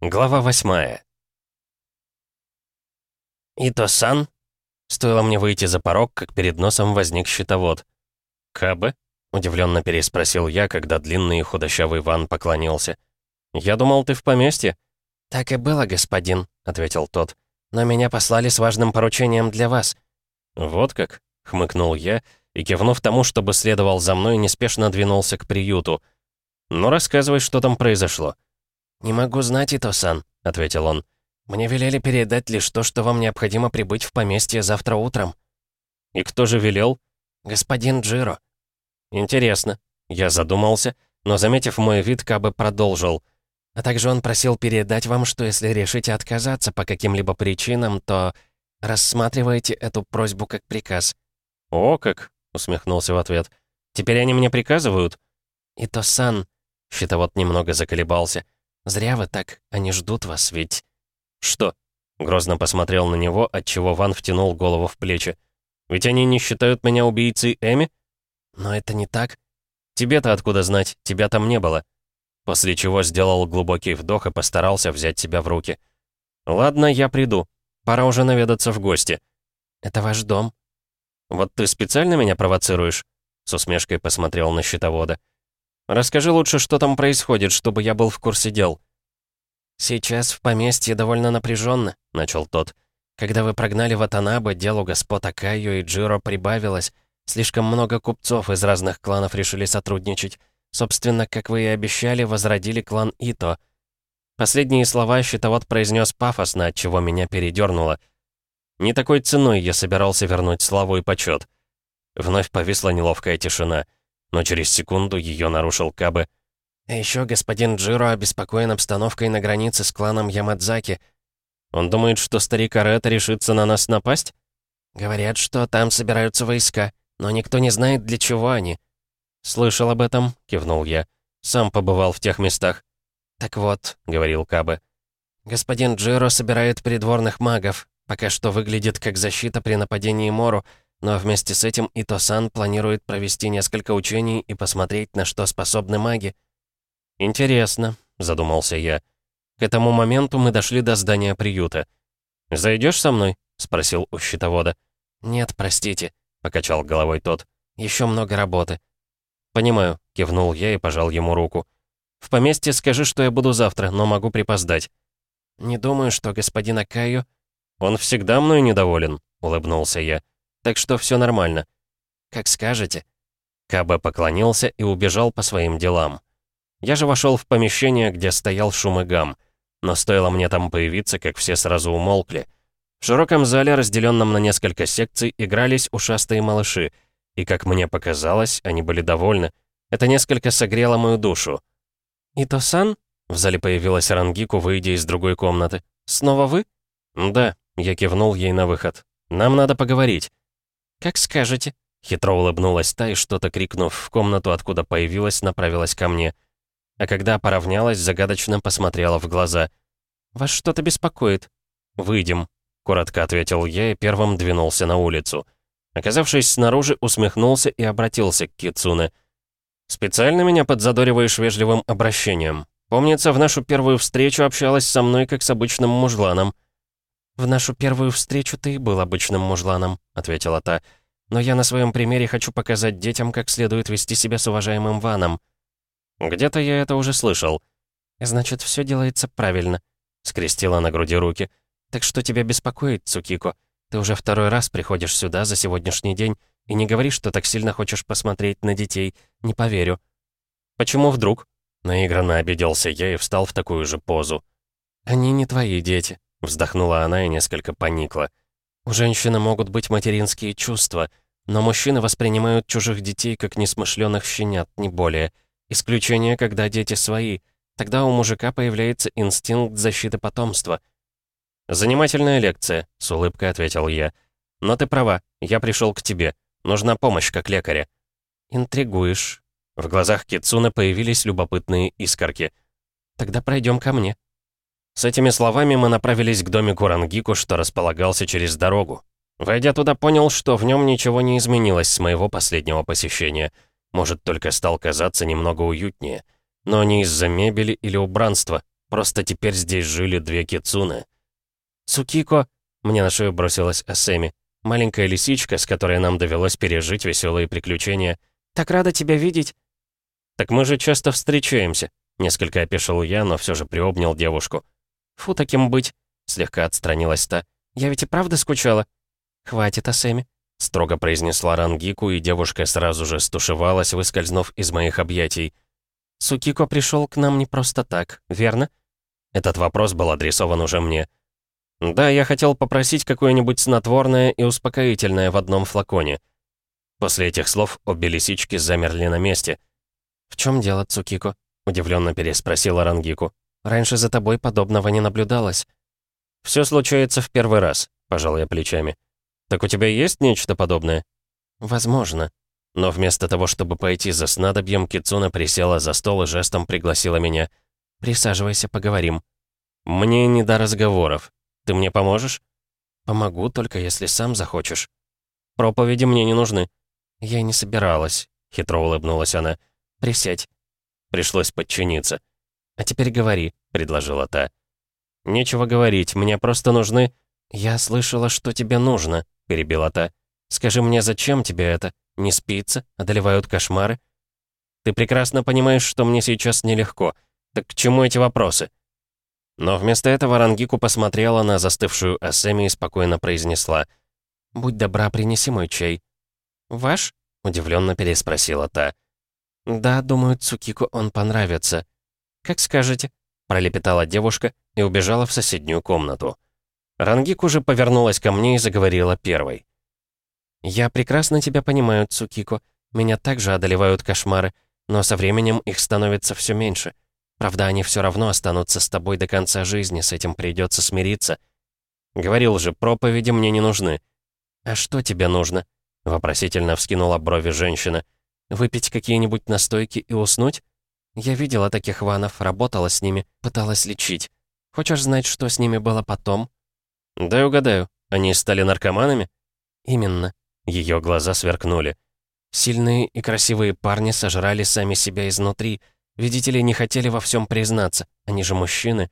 Глава восьмая. «Ито-сан?» Стоило мне выйти за порог, как перед носом возник щитовод. «Кабы?» — удивленно переспросил я, когда длинный и худощавый Ван поклонился. «Я думал, ты в поместье?» «Так и было, господин», — ответил тот. «Но меня послали с важным поручением для вас». «Вот как?» — хмыкнул я и, кивнув тому, чтобы следовал за мной, неспешно двинулся к приюту. «Ну, рассказывай, что там произошло». «Не могу знать, Ито-сан», — ответил он. «Мне велели передать лишь то, что вам необходимо прибыть в поместье завтра утром». «И кто же велел?» «Господин Джиро». «Интересно». Я задумался, но, заметив мой вид, Кабы продолжил. «А также он просил передать вам, что если решите отказаться по каким-либо причинам, то рассматривайте эту просьбу как приказ». «О, как!» — усмехнулся в ответ. «Теперь они мне приказывают?» «Ито-сан...» — щитовод немного заколебался. «Зря вы так, они ждут вас, ведь...» «Что?» — грозно посмотрел на него, отчего Ван втянул голову в плечи. «Ведь они не считают меня убийцей Эми?» «Но это не так. Тебе-то откуда знать? Тебя там не было». После чего сделал глубокий вдох и постарался взять себя в руки. «Ладно, я приду. Пора уже наведаться в гости». «Это ваш дом?» «Вот ты специально меня провоцируешь?» С усмешкой посмотрел на щитовода. Расскажи лучше, что там происходит, чтобы я был в курсе дел». «Сейчас в поместье довольно напряженно, начал тот. «Когда вы прогнали Ватанабе, делу господ Акайо и Джиро прибавилось. Слишком много купцов из разных кланов решили сотрудничать. Собственно, как вы и обещали, возродили клан Ито». Последние слова щитовод произнес пафосно, от чего меня передернуло. Не такой ценой я собирался вернуть славу и почет. Вновь повисла неловкая тишина — но через секунду ее нарушил Кабе. «А еще господин Джиро обеспокоен обстановкой на границе с кланом Ямадзаки. Он думает, что старик Арета решится на нас напасть? Говорят, что там собираются войска, но никто не знает, для чего они». «Слышал об этом», — кивнул я. «Сам побывал в тех местах». «Так вот», — говорил Кабе, — «господин Джиро собирает придворных магов. Пока что выглядит как защита при нападении Мору, но вместе с этим Ито-сан планирует провести несколько учений и посмотреть, на что способны маги. «Интересно», — задумался я. К этому моменту мы дошли до здания приюта. «Зайдешь со мной?» — спросил у щитовода. «Нет, простите», — покачал головой тот. «Еще много работы». «Понимаю», — кивнул я и пожал ему руку. «В поместье скажи, что я буду завтра, но могу припоздать». «Не думаю, что господин Акаю...» «Он всегда мной недоволен», — улыбнулся я так что все нормально». «Как скажете». Каба поклонился и убежал по своим делам. Я же вошел в помещение, где стоял шум и гам. Но стоило мне там появиться, как все сразу умолкли. В широком зале, разделенном на несколько секций, игрались ушастые малыши. И, как мне показалось, они были довольны. Это несколько согрело мою душу. «Ито-сан?» — в зале появилась Рангику, выйдя из другой комнаты. «Снова вы?» «Да», — я кивнул ей на выход. «Нам надо поговорить». «Как скажете», — хитро улыбнулась та и, что-то крикнув в комнату, откуда появилась, направилась ко мне. А когда поравнялась, загадочно посмотрела в глаза. «Вас что-то беспокоит?» «Выйдем», — коротко ответил я и первым двинулся на улицу. Оказавшись снаружи, усмехнулся и обратился к Кицуне. «Специально меня подзадориваешь вежливым обращением. Помнится, в нашу первую встречу общалась со мной, как с обычным мужланом». «В нашу первую встречу ты был обычным мужланом», — ответила та. «Но я на своем примере хочу показать детям, как следует вести себя с уважаемым Ваном». «Где-то я это уже слышал». «Значит, все делается правильно», — скрестила на груди руки. «Так что тебя беспокоит, Цукико? Ты уже второй раз приходишь сюда за сегодняшний день и не говоришь, что так сильно хочешь посмотреть на детей. Не поверю». «Почему вдруг?» Наигранно обиделся я и встал в такую же позу. «Они не твои дети», Вздохнула она и несколько поникла. У женщины могут быть материнские чувства, но мужчины воспринимают чужих детей как несмышленых щенят, не более. Исключение, когда дети свои. Тогда у мужика появляется инстинкт защиты потомства. «Занимательная лекция», — с улыбкой ответил я. «Но ты права, я пришел к тебе. Нужна помощь как лекаря». «Интригуешь». В глазах Кицуна появились любопытные искорки. «Тогда пройдем ко мне». С этими словами мы направились к домику Рангику, что располагался через дорогу. Войдя туда, понял, что в нем ничего не изменилось с моего последнего посещения. Может, только стал казаться немного уютнее. Но не из-за мебели или убранства. Просто теперь здесь жили две кицуны. «Цукико!» — мне на шею бросилась Асеми. Маленькая лисичка, с которой нам довелось пережить веселые приключения. «Так рада тебя видеть!» «Так мы же часто встречаемся», — несколько опешил я, но все же приобнял девушку. «Фу, таким быть!» — слегка отстранилась та. «Я ведь и правда скучала?» «Хватит, Асеми», — строго произнесла Рангику, и девушка сразу же стушевалась, выскользнув из моих объятий. «Сукико пришел к нам не просто так, верно?» Этот вопрос был адресован уже мне. «Да, я хотел попросить какое-нибудь снотворное и успокоительное в одном флаконе». После этих слов обе лисички замерли на месте. «В чем дело, Цукико?» — удивленно переспросила Рангику. «Раньше за тобой подобного не наблюдалось». «Все случается в первый раз», — пожал я плечами. «Так у тебя есть нечто подобное?» «Возможно». Но вместо того, чтобы пойти за снадобьем, Кицуна присела за стол и жестом пригласила меня. «Присаживайся, поговорим». «Мне не до разговоров. Ты мне поможешь?» «Помогу, только если сам захочешь». «Проповеди мне не нужны». «Я не собиралась», — хитро улыбнулась она. «Присядь». Пришлось подчиниться. «А теперь говори», — предложила та. «Нечего говорить, мне просто нужны...» «Я слышала, что тебе нужно», — перебила та. «Скажи мне, зачем тебе это? Не спится? Одолевают кошмары?» «Ты прекрасно понимаешь, что мне сейчас нелегко. Так к чему эти вопросы?» Но вместо этого Рангику посмотрела на застывшую Асеми и спокойно произнесла. «Будь добра, принеси мой чай». «Ваш?» — удивленно переспросила та. «Да, думаю, Цукику он понравится». «Как скажете», — пролепетала девушка и убежала в соседнюю комнату. Рангику же повернулась ко мне и заговорила первой. «Я прекрасно тебя понимаю, Цукико. Меня также одолевают кошмары, но со временем их становится все меньше. Правда, они все равно останутся с тобой до конца жизни, с этим придется смириться. Говорил же, проповеди мне не нужны. А что тебе нужно? Вопросительно вскинула брови женщина. Выпить какие-нибудь настойки и уснуть? Я видела таких ванов, работала с ними, пыталась лечить. Хочешь знать, что с ними было потом? Дай угадаю, они стали наркоманами? Именно. Ее глаза сверкнули. Сильные и красивые парни сожрали сами себя изнутри, Видите ли, не хотели во всем признаться. Они же мужчины.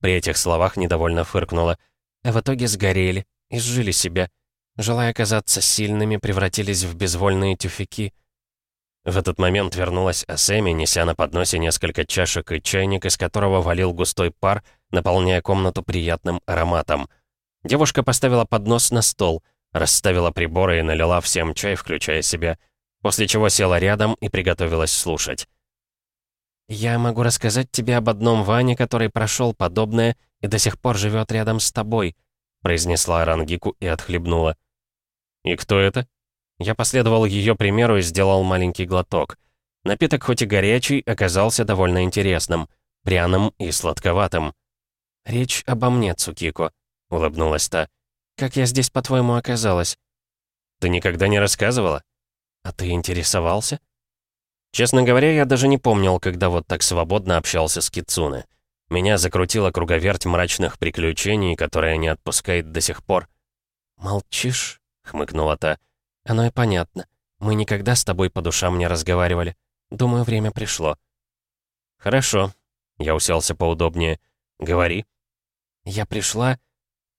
При этих словах недовольно фыркнула. А в итоге сгорели, изжили себя. Желая казаться сильными, превратились в безвольные тюфяки. В этот момент вернулась Асеми, неся на подносе несколько чашек и чайник, из которого валил густой пар, наполняя комнату приятным ароматом. Девушка поставила поднос на стол, расставила приборы и налила всем чай, включая себя, после чего села рядом и приготовилась слушать. «Я могу рассказать тебе об одном Ване, который прошел подобное и до сих пор живет рядом с тобой», произнесла Рангику и отхлебнула. «И кто это?» Я последовал ее примеру и сделал маленький глоток. Напиток, хоть и горячий, оказался довольно интересным, пряным и сладковатым. «Речь обо мне, Цукико», — улыбнулась та. «Как я здесь, по-твоему, оказалась?» «Ты никогда не рассказывала?» «А ты интересовался?» Честно говоря, я даже не помнил, когда вот так свободно общался с Кицуне. Меня закрутила круговерть мрачных приключений, которая не отпускает до сих пор. «Молчишь?» — хмыкнула та. «Оно и понятно. Мы никогда с тобой по душам не разговаривали. Думаю, время пришло». «Хорошо». Я уселся поудобнее. «Говори». «Я пришла...»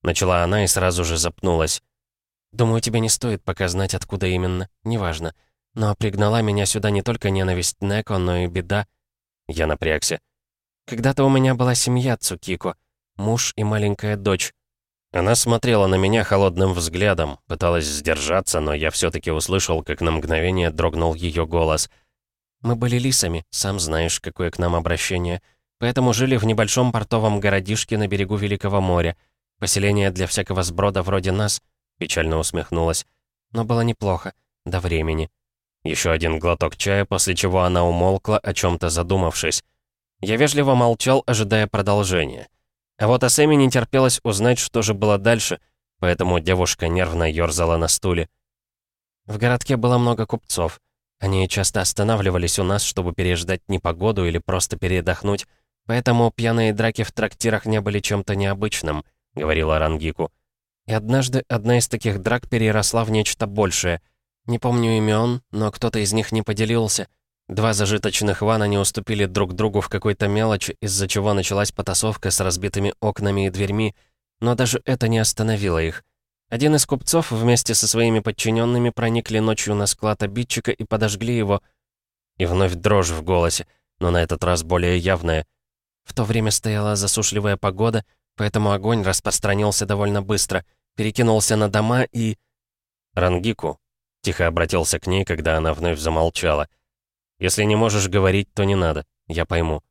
Начала она и сразу же запнулась. «Думаю, тебе не стоит пока знать, откуда именно. Неважно. Но пригнала меня сюда не только ненависть Неко, но и беда. Я напрягся. Когда-то у меня была семья Цукико, муж и маленькая дочь. Она смотрела на меня холодным взглядом, пыталась сдержаться, но я все-таки услышал, как на мгновение дрогнул ее голос. «Мы были лисами, сам знаешь, какое к нам обращение. Поэтому жили в небольшом портовом городишке на берегу Великого моря. Поселение для всякого сброда вроде нас», — печально усмехнулась. «Но было неплохо. До времени». Еще один глоток чая, после чего она умолкла, о чем-то задумавшись. Я вежливо молчал, ожидая продолжения. А вот Асэми не терпелось узнать, что же было дальше, поэтому девушка нервно ерзала на стуле. В городке было много купцов. Они часто останавливались у нас, чтобы переждать непогоду или просто передохнуть, поэтому пьяные драки в трактирах не были чем-то необычным, говорила Рангику. И однажды одна из таких драк переросла в нечто большее — не помню имен, но кто-то из них не поделился. Два зажиточных вана не уступили друг другу в какой-то мелочи, из-за чего началась потасовка с разбитыми окнами и дверьми, но даже это не остановило их. Один из купцов вместе со своими подчиненными проникли ночью на склад обидчика и подожгли его. И вновь дрожь в голосе, но на этот раз более явная. В то время стояла засушливая погода, поэтому огонь распространился довольно быстро, перекинулся на дома и... «Рангику», — тихо обратился к ней, когда она вновь замолчала. «Если не можешь говорить, то не надо, я пойму».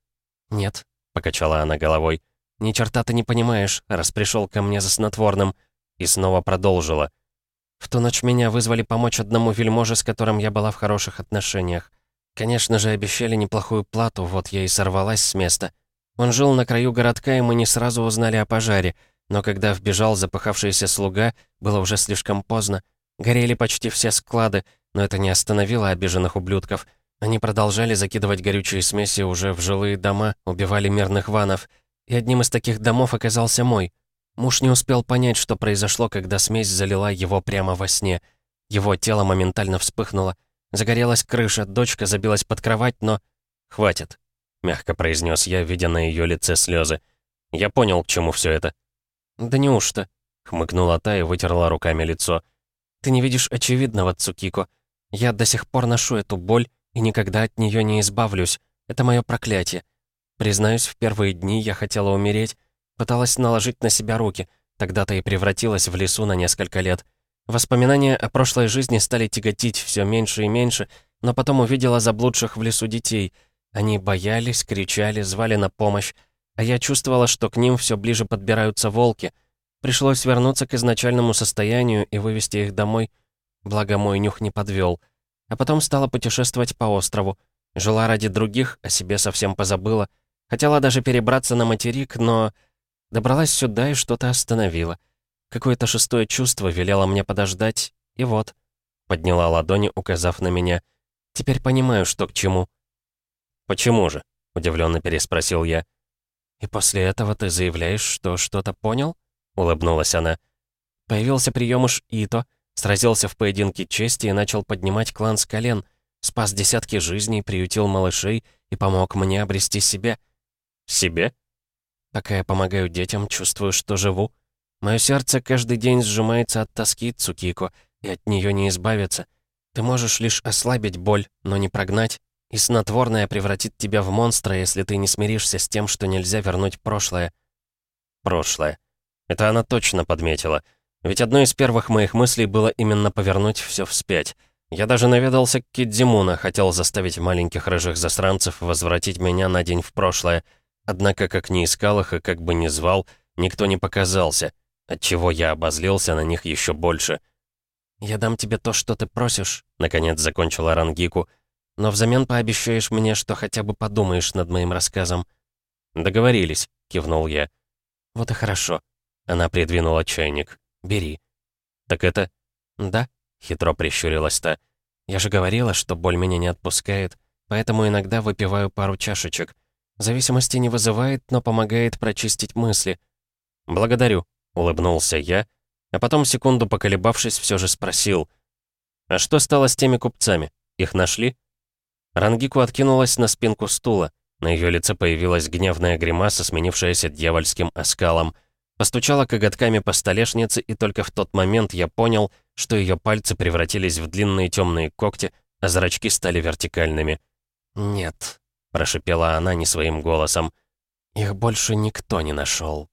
«Нет», — покачала она головой. «Ни черта ты не понимаешь, раз пришел ко мне за снотворным». И снова продолжила. «В ту ночь меня вызвали помочь одному вельможе, с которым я была в хороших отношениях. Конечно же, обещали неплохую плату, вот я и сорвалась с места. Он жил на краю городка, и мы не сразу узнали о пожаре, но когда вбежал запыхавшийся слуга, было уже слишком поздно. Горели почти все склады, но это не остановило обиженных ублюдков. Они продолжали закидывать горючие смеси уже в жилые дома, убивали мирных ванов. И одним из таких домов оказался мой. Муж не успел понять, что произошло, когда смесь залила его прямо во сне. Его тело моментально вспыхнуло. Загорелась крыша, дочка забилась под кровать, но... «Хватит», — мягко произнес я, видя на ее лице слезы. «Я понял, к чему все это». «Да неужто?» — хмыкнула та и вытерла руками лицо. «Ты не видишь очевидного, Цукико. Я до сих пор ношу эту боль и никогда от нее не избавлюсь. Это мое проклятие. Признаюсь, в первые дни я хотела умереть, пыталась наложить на себя руки, тогда-то и превратилась в лесу на несколько лет. Воспоминания о прошлой жизни стали тяготить все меньше и меньше, но потом увидела заблудших в лесу детей. Они боялись, кричали, звали на помощь, а я чувствовала, что к ним все ближе подбираются волки. Пришлось вернуться к изначальному состоянию и вывести их домой. Благо, мой нюх не подвел. А потом стала путешествовать по острову. Жила ради других, о себе совсем позабыла. Хотела даже перебраться на материк, но... Добралась сюда и что-то остановила. Какое-то шестое чувство велело мне подождать, и вот. Подняла ладони, указав на меня. Теперь понимаю, что к чему. «Почему же?» — удивленно переспросил я. «И после этого ты заявляешь, что что-то понял?» — улыбнулась она. Появился приемыш Ито, сразился в поединке чести и начал поднимать клан с колен, спас десятки жизней, приютил малышей и помог мне обрести себя. «Себе?» «Пока я помогаю детям, чувствую, что живу. Мое сердце каждый день сжимается от тоски, Цукико, и от нее не избавиться. Ты можешь лишь ослабить боль, но не прогнать, и снотворное превратит тебя в монстра, если ты не смиришься с тем, что нельзя вернуть прошлое. Прошлое. Это она точно подметила. Ведь одной из первых моих мыслей было именно повернуть все вспять. Я даже наведался к Кидзимуна, хотел заставить маленьких рыжих засранцев возвратить меня на день в прошлое. Однако, как ни искал их и как бы ни звал, никто не показался, отчего я обозлился на них еще больше. «Я дам тебе то, что ты просишь», — наконец закончила Рангику, — но взамен пообещаешь мне, что хотя бы подумаешь над моим рассказом». «Договорились», — кивнул я. «Вот и хорошо». Она придвинула чайник. «Бери». «Так это...» «Да», — хитро прищурилась та. «Я же говорила, что боль меня не отпускает, поэтому иногда выпиваю пару чашечек. Зависимости не вызывает, но помогает прочистить мысли». «Благодарю», — улыбнулся я, а потом, секунду поколебавшись, все же спросил. «А что стало с теми купцами? Их нашли?» Рангику откинулась на спинку стула. На ее лице появилась гневная гримаса, сменившаяся дьявольским оскалом. Постучала коготками по столешнице, и только в тот момент я понял, что ее пальцы превратились в длинные темные когти, а зрачки стали вертикальными. «Нет», — прошипела она не своим голосом. «Их больше никто не нашел».